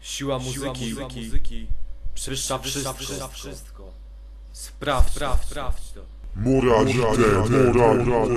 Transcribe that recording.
Siła muzyki, Siła muzyki przewyższa wszystko. wszystko. Sprawdź, sprawdź, sprawdź to. Moralité, moralité.